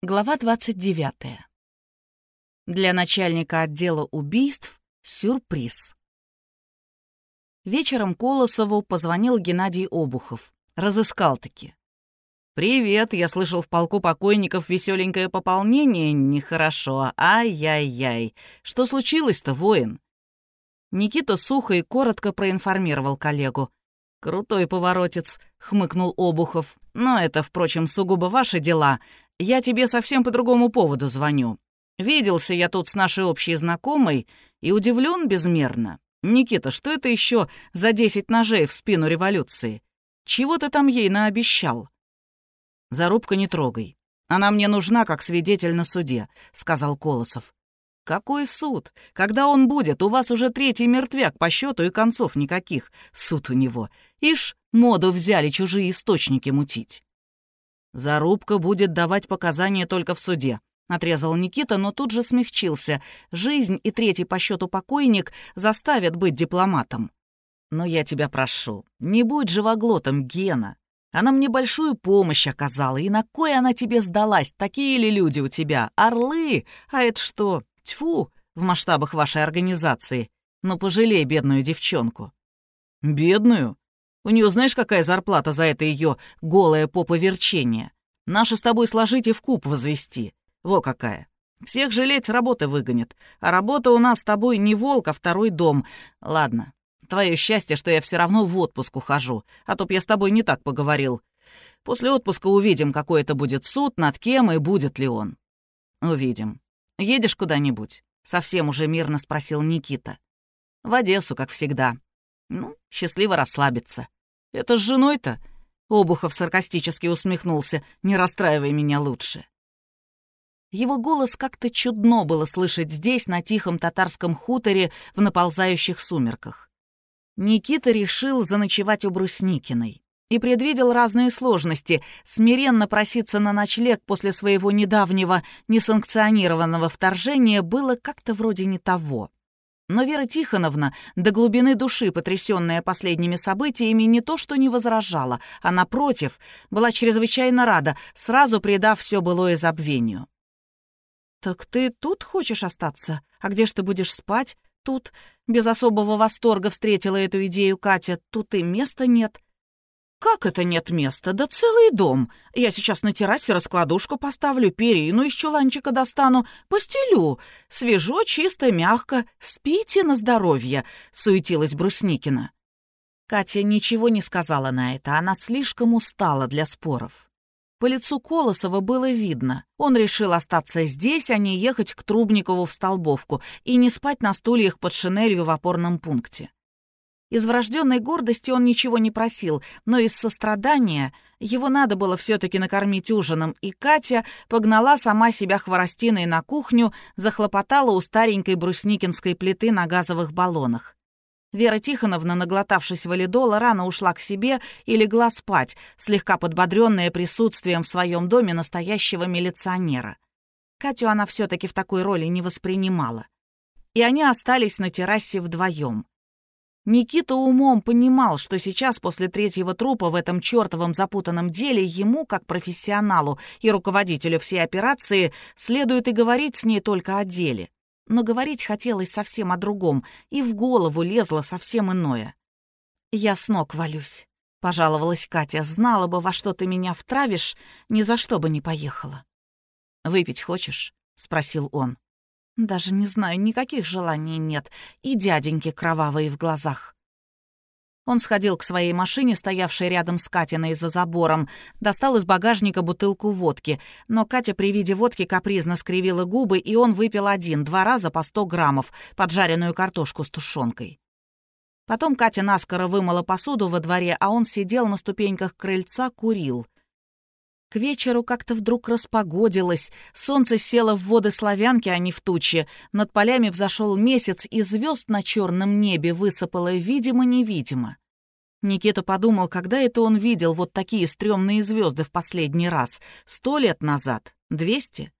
Глава 29. Для начальника отдела убийств сюрприз. Вечером Колосову позвонил Геннадий Обухов. Разыскал-таки. «Привет, я слышал в полку покойников веселенькое пополнение. Нехорошо. Ай-яй-яй. Что случилось-то, воин?» Никита сухо и коротко проинформировал коллегу. «Крутой поворотец», — хмыкнул Обухов. «Но это, впрочем, сугубо ваши дела. Я тебе совсем по другому поводу звоню. Виделся я тут с нашей общей знакомой и удивлен безмерно. Никита, что это еще за десять ножей в спину революции? Чего ты там ей наобещал? Зарубка не трогай. Она мне нужна как свидетель на суде, сказал Колосов. Какой суд? Когда он будет? У вас уже третий мертвяк по счету и концов никаких. Суд у него. Ишь, моду взяли чужие источники мутить. «Зарубка будет давать показания только в суде», — отрезал Никита, но тут же смягчился. «Жизнь и третий по счету покойник заставят быть дипломатом». «Но я тебя прошу, не будь живоглотом, Гена. Она мне большую помощь оказала, и на кой она тебе сдалась? Такие ли люди у тебя? Орлы? А это что? Тьфу, в масштабах вашей организации. Ну, пожалей бедную девчонку». «Бедную? У нее знаешь, какая зарплата за это ее голое поповерчение? Наши с тобой сложить и в куб возвести. Во какая. Всех жалеть с работы выгонят. А работа у нас с тобой не волк, а второй дом. Ладно, твое счастье, что я все равно в отпуск ухожу, а то б я с тобой не так поговорил. После отпуска увидим, какой это будет суд, над кем и будет ли он. Увидим. Едешь куда-нибудь? Совсем уже мирно спросил Никита. В Одессу, как всегда. Ну, счастливо расслабиться. Это с женой-то? Обухов саркастически усмехнулся. Не расстраивай меня лучше. Его голос как-то чудно было слышать здесь, на тихом татарском хуторе в наползающих сумерках. Никита решил заночевать у Брусникиной и предвидел разные сложности. Смиренно проситься на ночлег после своего недавнего несанкционированного вторжения было как-то вроде не того. Но Вера Тихоновна, до глубины души потрясённая последними событиями, не то что не возражала, а, напротив, была чрезвычайно рада, сразу придав всё былое забвению. «Так ты тут хочешь остаться? А где ж ты будешь спать? Тут?» Без особого восторга встретила эту идею Катя. «Тут и места нет». «Как это нет места? Да целый дом. Я сейчас на террасе раскладушку поставлю, перину из чуланчика достану, постелю. Свежо, чисто, мягко. Спите на здоровье», — суетилась Брусникина. Катя ничего не сказала на это, она слишком устала для споров. По лицу Колосова было видно. Он решил остаться здесь, а не ехать к Трубникову в Столбовку и не спать на стульях под шинелью в опорном пункте. Из врожденной гордости он ничего не просил, но из сострадания его надо было все-таки накормить ужином, и Катя погнала сама себя хворостиной на кухню, захлопотала у старенькой брусникинской плиты на газовых баллонах. Вера Тихоновна, наглотавшись валидола, рано ушла к себе и легла спать, слегка подбодренная присутствием в своем доме настоящего милиционера. Катю она все-таки в такой роли не воспринимала. И они остались на террасе вдвоем. Никита умом понимал, что сейчас после третьего трупа в этом чертовом запутанном деле ему, как профессионалу и руководителю всей операции, следует и говорить с ней только о деле. Но говорить хотелось совсем о другом, и в голову лезло совсем иное. «Я с ног валюсь», — пожаловалась Катя. «Знала бы, во что ты меня втравишь, ни за что бы не поехала». «Выпить хочешь?» — спросил он. Даже не знаю, никаких желаний нет, и дяденьки кровавые в глазах. Он сходил к своей машине, стоявшей рядом с Катиной за забором, достал из багажника бутылку водки, но Катя при виде водки капризно скривила губы, и он выпил один, два раза по сто граммов, поджаренную картошку с тушенкой. Потом Катя наскоро вымыла посуду во дворе, а он сидел на ступеньках крыльца, курил — к вечеру как-то вдруг распогодилось, солнце село в воды славянки, а не в тучи, над полями взошел месяц, и звезд на черном небе высыпало видимо-невидимо. Никита подумал, когда это он видел вот такие стрёмные звезды в последний раз? Сто лет назад? Двести?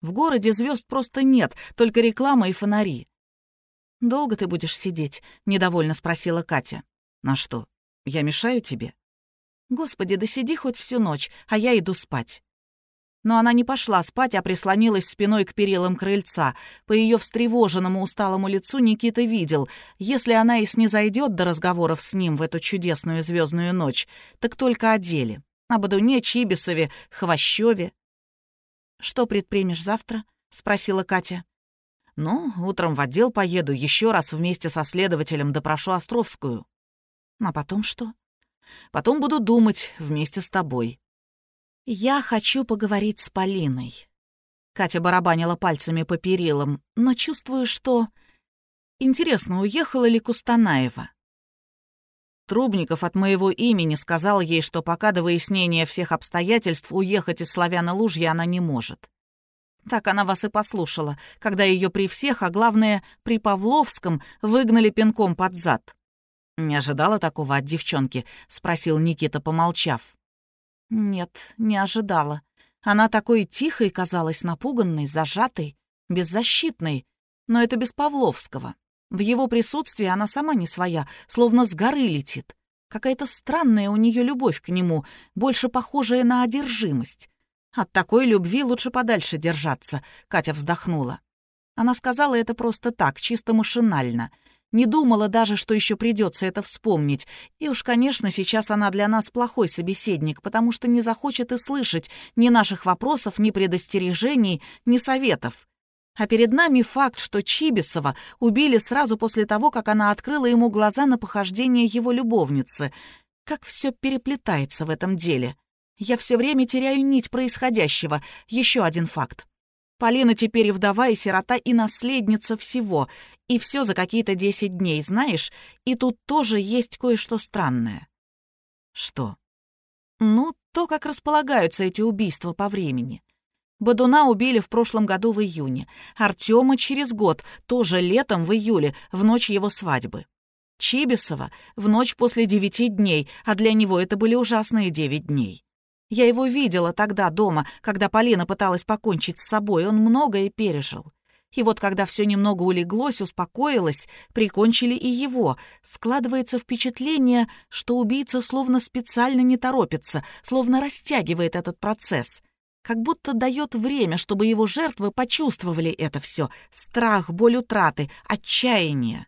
В городе звезд просто нет, только реклама и фонари. «Долго ты будешь сидеть?» — недовольно спросила Катя. «На что? Я мешаю тебе?» Господи, да сиди хоть всю ночь, а я иду спать. Но она не пошла спать, а прислонилась спиной к перилам крыльца. По ее встревоженному усталому лицу Никита видел, если она и снизойдет до разговоров с ним в эту чудесную звездную ночь, так только о деле. О Бадуне, Чибисове, Хвощеве. «Что предпримешь завтра?» — спросила Катя. «Ну, утром в отдел поеду, еще раз вместе со следователем допрошу Островскую». «А потом что?» «Потом буду думать вместе с тобой». «Я хочу поговорить с Полиной». Катя барабанила пальцами по перилам, но чувствую, что... Интересно, уехала ли Кустанаева? Трубников от моего имени сказал ей, что пока до выяснения всех обстоятельств уехать из Славяна-Лужья она не может. Так она вас и послушала, когда ее при всех, а главное, при Павловском, выгнали пинком под зад. «Не ожидала такого от девчонки?» — спросил Никита, помолчав. Нет, не ожидала. Она такой тихой казалась, напуганной, зажатой, беззащитной. Но это без Павловского. В его присутствии она сама не своя, словно с горы летит. Какая-то странная у нее любовь к нему, больше похожая на одержимость. От такой любви лучше подальше держаться, Катя вздохнула. Она сказала это просто так, чисто машинально — не думала даже, что еще придется это вспомнить. И уж, конечно, сейчас она для нас плохой собеседник, потому что не захочет и слышать ни наших вопросов, ни предостережений, ни советов. А перед нами факт, что Чибисова убили сразу после того, как она открыла ему глаза на похождение его любовницы. Как все переплетается в этом деле. Я все время теряю нить происходящего. Еще один факт. Полина теперь и вдова, и сирота, и наследница всего. И все за какие-то десять дней, знаешь? И тут тоже есть кое-что странное. Что? Ну, то, как располагаются эти убийства по времени. Бадуна убили в прошлом году в июне. Артема через год, тоже летом в июле, в ночь его свадьбы. Чибисова в ночь после девяти дней, а для него это были ужасные девять дней. Я его видела тогда дома, когда Полина пыталась покончить с собой. Он многое пережил. И вот когда все немного улеглось, успокоилось, прикончили и его. Складывается впечатление, что убийца словно специально не торопится, словно растягивает этот процесс. Как будто дает время, чтобы его жертвы почувствовали это все. Страх, боль утраты, отчаяние.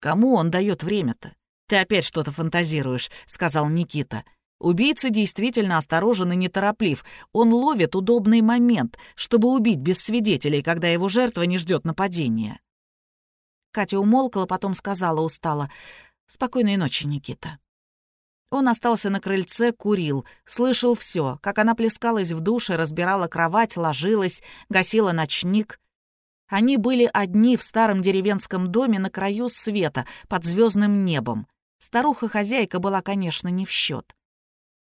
«Кому он дает время-то? Ты опять что-то фантазируешь», — сказал Никита. — Убийца действительно осторожен и нетороплив. Он ловит удобный момент, чтобы убить без свидетелей, когда его жертва не ждет нападения. Катя умолкла, потом сказала устало. «Спокойной ночи, Никита». Он остался на крыльце, курил, слышал все, как она плескалась в душе, разбирала кровать, ложилась, гасила ночник. Они были одни в старом деревенском доме на краю света, под звездным небом. Старуха-хозяйка была, конечно, не в счет.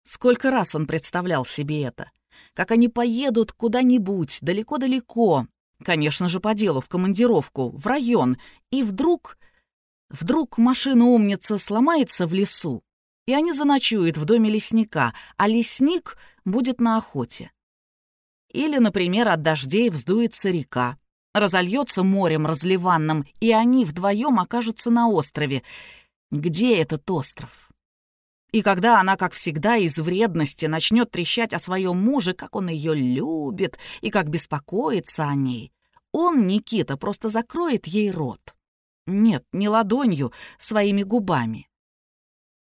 Сколько раз он представлял себе это. Как они поедут куда-нибудь, далеко-далеко, конечно же, по делу, в командировку, в район, и вдруг... Вдруг машина-умница сломается в лесу, и они заночуют в доме лесника, а лесник будет на охоте. Или, например, от дождей вздуется река, разольется морем разливанным, и они вдвоем окажутся на острове. Где этот остров? И когда она, как всегда, из вредности начнет трещать о своем муже, как он ее любит и как беспокоится о ней, он, Никита, просто закроет ей рот. Нет, не ладонью, своими губами.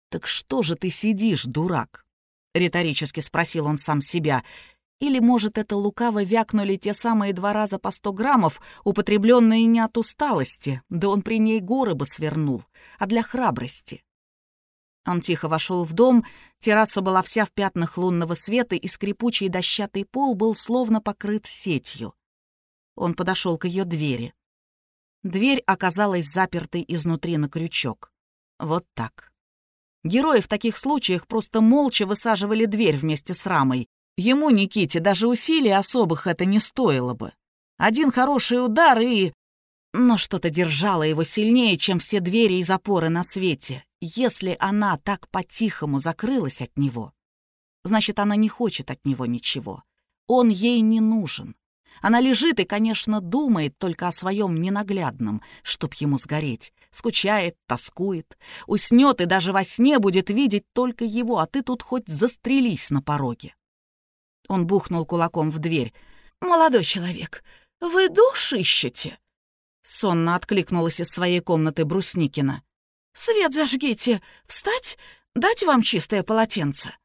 «Так что же ты сидишь, дурак?» — риторически спросил он сам себя. Или, может, это лукаво вякнули те самые два раза по сто граммов, употребленные не от усталости, да он при ней горы бы свернул, а для храбрости. Он тихо вошел в дом, терраса была вся в пятнах лунного света, и скрипучий дощатый пол был словно покрыт сетью. Он подошел к ее двери. Дверь оказалась запертой изнутри на крючок. Вот так. Герои в таких случаях просто молча высаживали дверь вместе с рамой. Ему, Никите, даже усилий особых это не стоило бы. Один хороший удар и... Но что-то держало его сильнее, чем все двери и запоры на свете. Если она так по-тихому закрылась от него, значит, она не хочет от него ничего. Он ей не нужен. Она лежит и, конечно, думает только о своем ненаглядном, чтоб ему сгореть. Скучает, тоскует, уснет и даже во сне будет видеть только его, а ты тут хоть застрелись на пороге. Он бухнул кулаком в дверь. «Молодой человек, вы душ ищете?» Сонно откликнулась из своей комнаты Брусникина. «Свет зажгите! Встать? Дать вам чистое полотенце?»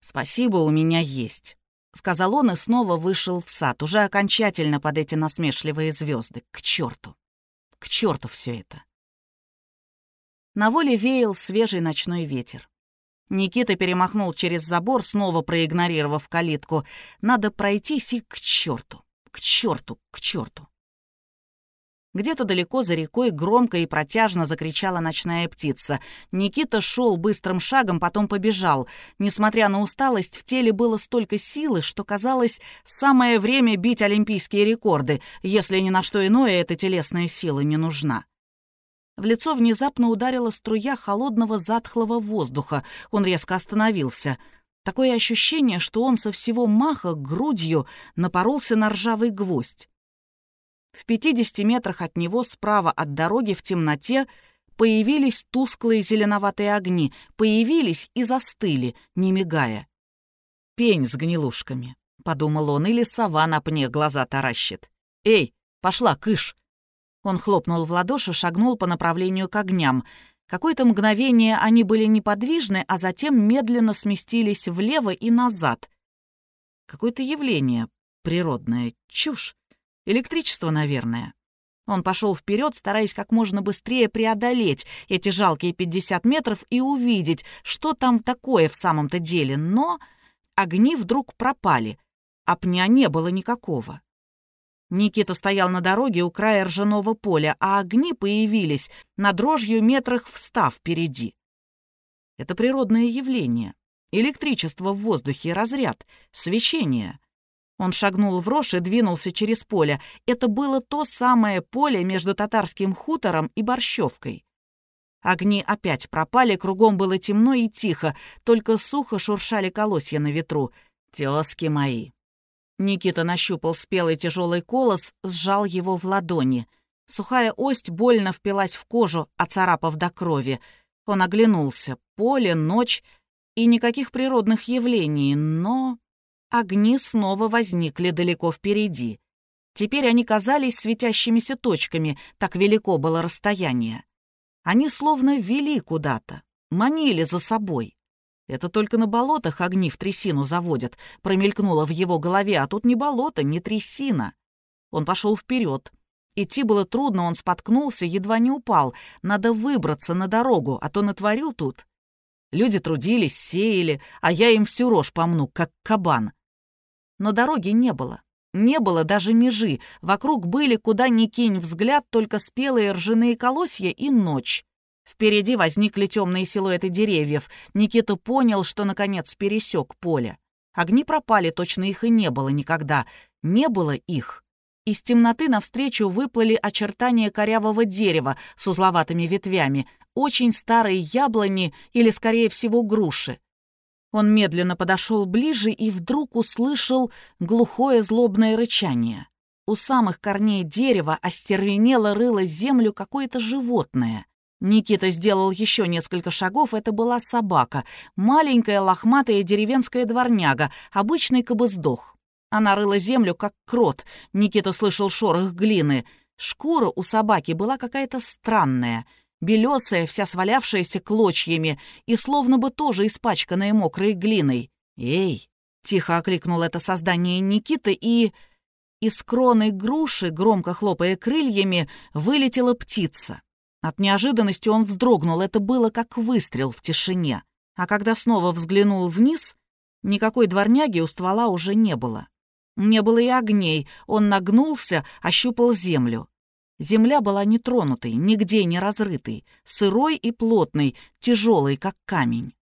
«Спасибо, у меня есть», — сказал он и снова вышел в сад, уже окончательно под эти насмешливые звезды. К черту! К черту все это! На воле веял свежий ночной ветер. Никита перемахнул через забор, снова проигнорировав калитку. Надо пройтись и к черту, к черту, к черту. Где-то далеко за рекой громко и протяжно закричала ночная птица. Никита шел быстрым шагом, потом побежал. Несмотря на усталость, в теле было столько силы, что казалось, самое время бить олимпийские рекорды, если ни на что иное эта телесная сила не нужна. В лицо внезапно ударила струя холодного затхлого воздуха. Он резко остановился. Такое ощущение, что он со всего маха грудью напоролся на ржавый гвоздь. В 50 метрах от него, справа от дороги, в темноте, появились тусклые зеленоватые огни, появились и застыли, не мигая. «Пень с гнилушками», — подумал он, или сова на пне глаза таращит. «Эй, пошла, кыш!» Он хлопнул в ладоши, шагнул по направлению к огням. Какое-то мгновение они были неподвижны, а затем медленно сместились влево и назад. Какое-то явление природное, чушь. Электричество, наверное. Он пошел вперед, стараясь как можно быстрее преодолеть эти жалкие 50 метров и увидеть, что там такое в самом-то деле. Но огни вдруг пропали, а пня не было никакого. Никита стоял на дороге у края ржаного поля, а огни появились на дрожью метрах в ста впереди. Это природное явление. Электричество в воздухе, разряд, свечение. Он шагнул в рожь и двинулся через поле. Это было то самое поле между татарским хутором и борщевкой. Огни опять пропали, кругом было темно и тихо, только сухо шуршали колосья на ветру. «Тёзки мои!» Никита нащупал спелый тяжелый колос, сжал его в ладони. Сухая ость больно впилась в кожу, оцарапав до крови. Он оглянулся. Поле, ночь и никаких природных явлений, но... Огни снова возникли далеко впереди. Теперь они казались светящимися точками, так велико было расстояние. Они словно вели куда-то, манили за собой. Это только на болотах огни в трясину заводят, промелькнуло в его голове, а тут не болото, не трясина. Он пошел вперед. Идти было трудно, он споткнулся, едва не упал. Надо выбраться на дорогу, а то натворю тут. Люди трудились, сеяли, а я им всю рожь помну, как кабан но дороги не было. Не было даже межи, вокруг были, куда ни кинь взгляд, только спелые ржаные колосья и ночь. Впереди возникли темные силуэты деревьев. Никита понял, что, наконец, пересек поле. Огни пропали, точно их и не было никогда. Не было их. Из темноты навстречу выплыли очертания корявого дерева с узловатыми ветвями, очень старые яблони или, скорее всего, груши. Он медленно подошел ближе и вдруг услышал глухое злобное рычание. У самых корней дерева остервенело рыло землю какое-то животное. Никита сделал еще несколько шагов, это была собака, маленькая лохматая деревенская дворняга, обычный кобыздох. Она рыла землю, как крот, Никита слышал шорох глины. Шкура у собаки была какая-то странная — белесая, вся свалявшаяся клочьями и словно бы тоже испачканная мокрой глиной. «Эй!» — тихо окликнул это создание Никита, и... Из кроны груши, громко хлопая крыльями, вылетела птица. От неожиданности он вздрогнул, это было как выстрел в тишине. А когда снова взглянул вниз, никакой дворняги у ствола уже не было. Не было и огней, он нагнулся, ощупал землю. Земля была нетронутой, нигде не разрытой, сырой и плотной, тяжелой, как камень.